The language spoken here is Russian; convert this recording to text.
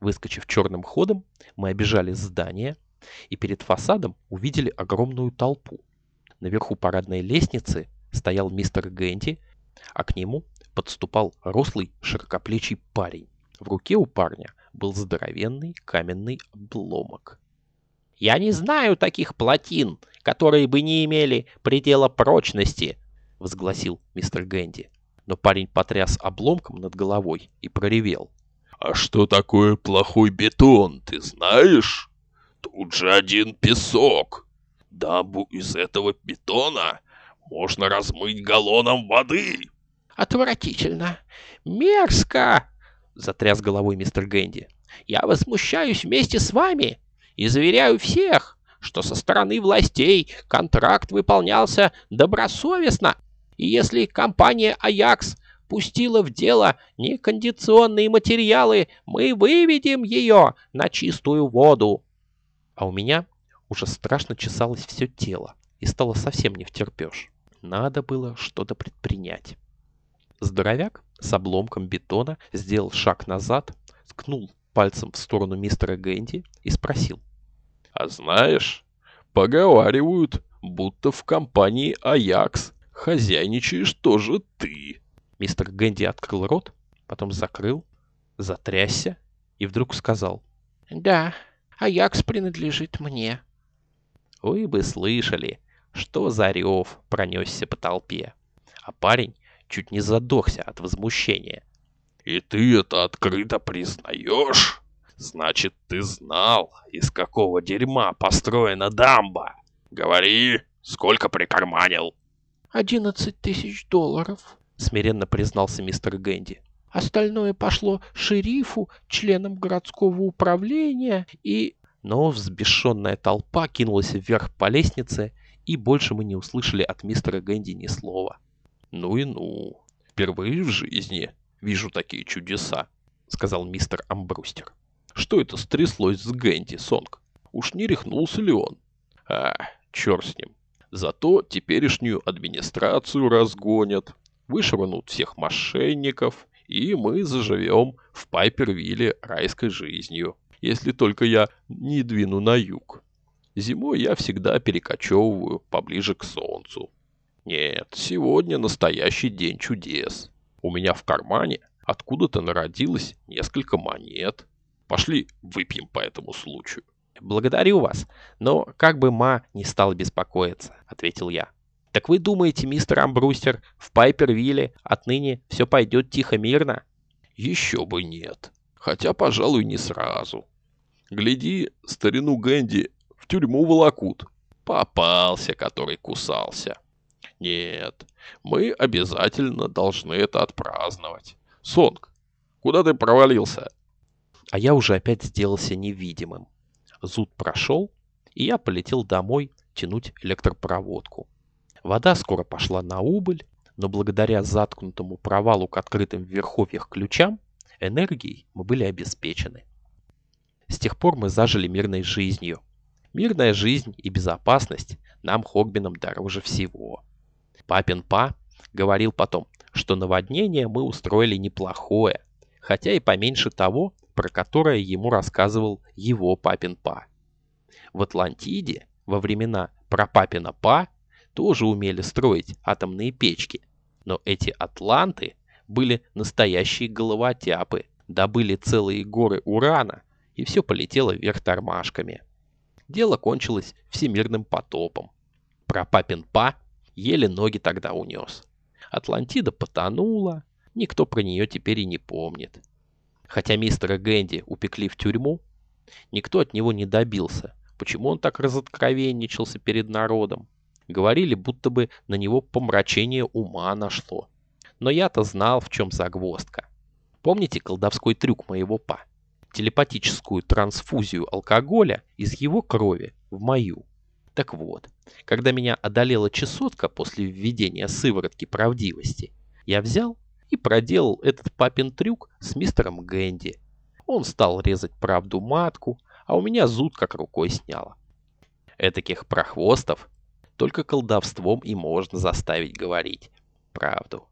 Выскочив черным ходом, мы обежали здание и перед фасадом увидели огромную толпу. Наверху парадной лестницы стоял мистер Гэнди, а к нему подступал рослый широкоплечий парень. В руке у парня был здоровенный каменный обломок. «Я не знаю таких плотин, которые бы не имели предела прочности», — возгласил мистер Гэнди. Но парень потряс обломком над головой и проревел. «А что такое плохой бетон, ты знаешь? Тут же один песок. Дамбу из этого бетона можно размыть галлоном воды». «Отвратительно! Мерзко!» — затряс головой мистер Гэнди. «Я возмущаюсь вместе с вами и заверяю всех, что со стороны властей контракт выполнялся добросовестно, и если компания «Аякс» пустила в дело некондиционные материалы, мы выведем ее на чистую воду. А у меня уже страшно чесалось все тело и стало совсем не втерпешь. Надо было что-то предпринять. Здоровяк с обломком бетона сделал шаг назад, ткнул пальцем в сторону мистера Гэнди и спросил. «А знаешь, поговаривают, будто в компании «Аякс» хозяйничаешь тоже ты». Мистер Гэнди открыл рот, потом закрыл, затрясся и вдруг сказал. «Да, Аякс принадлежит мне». Вы бы слышали, что за рев пронесся по толпе. А парень чуть не задохся от возмущения. «И ты это открыто признаешь? Значит, ты знал, из какого дерьма построена дамба? Говори, сколько прикарманил?» «Одиннадцать тысяч долларов», смиренно признался мистер Гэнди. Остальное пошло шерифу, членам городского управления и... Но взбешенная толпа кинулась вверх по лестнице, и больше мы не услышали от мистера Гэнди ни слова. «Ну и ну, впервые в жизни вижу такие чудеса», — сказал мистер Амбрустер. «Что это стряслось с Гэнди, Сонг? Уж не рехнулся ли он? А, черт с ним. Зато теперешнюю администрацию разгонят, вышвырнут всех мошенников, и мы заживем в Пайпервилле райской жизнью, если только я не двину на юг. Зимой я всегда перекочевываю поближе к солнцу. Нет, сегодня настоящий день чудес. У меня в кармане откуда-то народилось несколько монет. Пошли выпьем по этому случаю. «Благодарю вас, но как бы ма не стал беспокоиться», — ответил я. Так вы думаете, мистер Амбрустер, в Пайпервилле отныне все пойдет тихо-мирно? Еще бы нет. Хотя, пожалуй, не сразу. Гляди, старину Гэнди в тюрьму волокут. Попался, который кусался. Нет, мы обязательно должны это отпраздновать. Сонг, куда ты провалился? А я уже опять сделался невидимым. Зуд прошел, и я полетел домой тянуть электропроводку. Вода скоро пошла на убыль, но благодаря заткнутому провалу к открытым верховьях ключам, энергией мы были обеспечены. С тех пор мы зажили мирной жизнью. Мирная жизнь и безопасность нам, Хогбинам, дороже всего. Папин Па говорил потом, что наводнение мы устроили неплохое, хотя и поменьше того, про которое ему рассказывал его папин Па. В Атлантиде во времена прапапина Па тоже умели строить атомные печки. Но эти атланты были настоящие головотяпы, добыли целые горы урана, и все полетело вверх тормашками. Дело кончилось всемирным потопом. Про папин па еле ноги тогда унес. Атлантида потонула, никто про нее теперь и не помнит. Хотя мистера Гэнди упекли в тюрьму, никто от него не добился, почему он так разоткровенничался перед народом. Говорили, будто бы на него помрачение ума нашло. Но я-то знал, в чем загвоздка. Помните колдовской трюк моего па? Телепатическую трансфузию алкоголя из его крови в мою. Так вот, когда меня одолела чесотка после введения сыворотки правдивости, я взял и проделал этот папин трюк с мистером Гэнди. Он стал резать правду матку, а у меня зуд как рукой сняло. Этаких прохвостов только колдовством и можно заставить говорить правду.